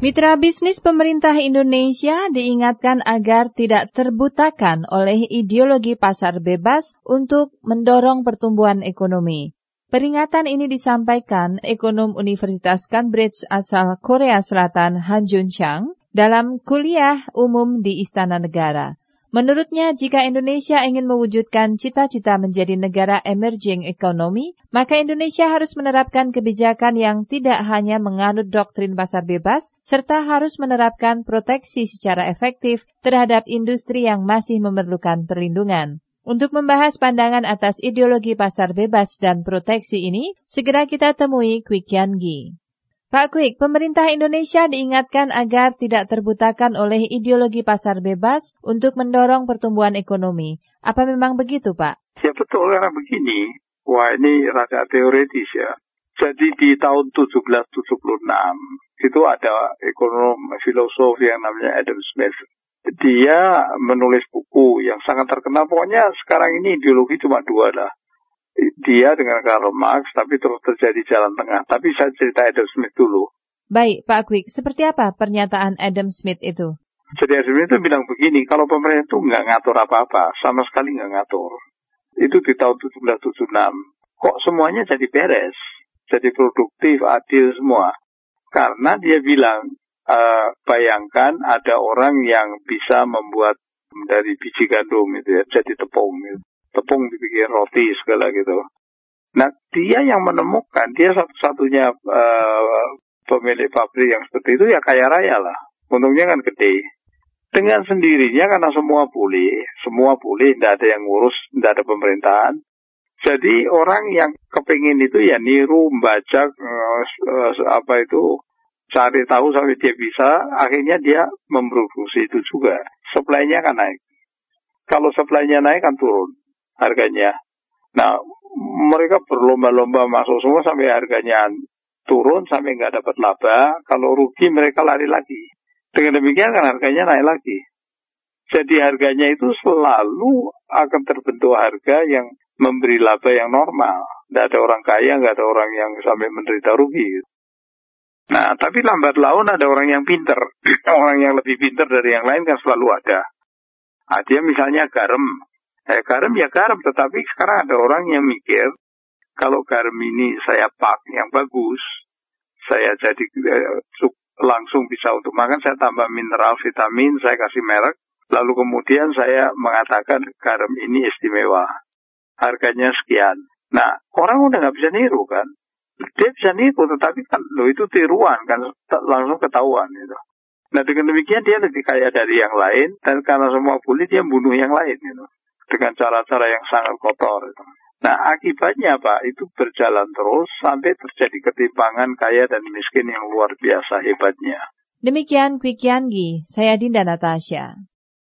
Mitra bisnis pemerintah Indonesia diingatkan agar tidak terbutakan oleh ideologi pasar bebas untuk mendorong pertumbuhan ekonomi. Peringatan ini disampaikan ekonom Universitas Cambridge asal Korea Selatan Han Jun Chang dalam kuliah umum di Istana Negara. Menurutnya, jika Indonesia ingin mewujudkan cita-cita menjadi negara emerging economy, maka Indonesia harus menerapkan kebijakan yang tidak hanya menganut doktrin pasar bebas, serta harus menerapkan proteksi secara efektif terhadap industri yang masih memerlukan perlindungan. Untuk membahas pandangan atas ideologi pasar bebas dan proteksi ini, segera kita temui Kwik Gi. Pak Kwik, pemerintah Indonesia diingatkan agar tidak terbutakan oleh ideologi pasar bebas untuk mendorong pertumbuhan ekonomi. Apa memang begitu, Pak? Ya betul, karena begini. Wah, ini rada teoritis ya. Jadi di tahun 1776 itu ada ekonom filosof yang namanya Adam Smith. Dia menulis buku yang sangat terkenal. Pokoknya sekarang ini ideologi cuma dua lah dia dengan Karl Marx, tapi terus terjadi jalan tengah. Tapi saya cerita Adam Smith dulu. Baik, Pak Quick, seperti apa pernyataan Adam Smith itu? Jadi Adam Smith itu bilang begini, kalau pemerintah itu nggak ngatur apa-apa, sama sekali nggak ngatur. Itu di tahun 1776. Kok semuanya jadi beres, jadi produktif, adil semua. Karena dia bilang, e, bayangkan ada orang yang bisa membuat dari biji gandum itu ya, jadi tepung. Gitu tepung dibikin roti segala gitu. Nah dia yang menemukan, dia satu-satunya uh, pemilik pabrik yang seperti itu ya kaya raya lah. Untungnya kan gede. Dengan sendirinya karena semua boleh, semua boleh, tidak ada yang ngurus, tidak ada pemerintahan. Jadi orang yang kepingin itu ya niru, membaca, uh, uh, apa itu, cari tahu sampai dia bisa, akhirnya dia memproduksi itu juga. Supply-nya kan naik. Kalau supply-nya naik kan turun harganya. Nah, mereka berlomba-lomba masuk semua sampai harganya turun sampai nggak dapat laba. Kalau rugi mereka lari lagi. Dengan demikian kan harganya naik lagi. Jadi harganya itu selalu akan terbentuk harga yang memberi laba yang normal. Tidak ada orang kaya, nggak ada orang yang sampai menderita rugi. Nah, tapi lambat laun ada orang yang pinter. orang yang lebih pinter dari yang lain kan selalu ada. Nah, misalnya garam. Eh, garam ya garam, tetapi sekarang ada orang yang mikir, kalau garam ini saya pak yang bagus, saya jadi eh, langsung bisa untuk makan, saya tambah mineral, vitamin, saya kasih merek, lalu kemudian saya mengatakan garam ini istimewa, harganya sekian. Nah, orang udah nggak bisa niru kan. Dia bisa niru, tetapi kan lo itu tiruan kan, langsung ketahuan gitu. Nah dengan demikian dia lebih kaya dari yang lain, dan karena semua boleh dia bunuh yang lain gitu dengan cara-cara yang sangat kotor. Nah akibatnya Pak itu berjalan terus sampai terjadi ketimpangan kaya dan miskin yang luar biasa hebatnya. Demikian Quick Yanggi, saya Dinda Natasha.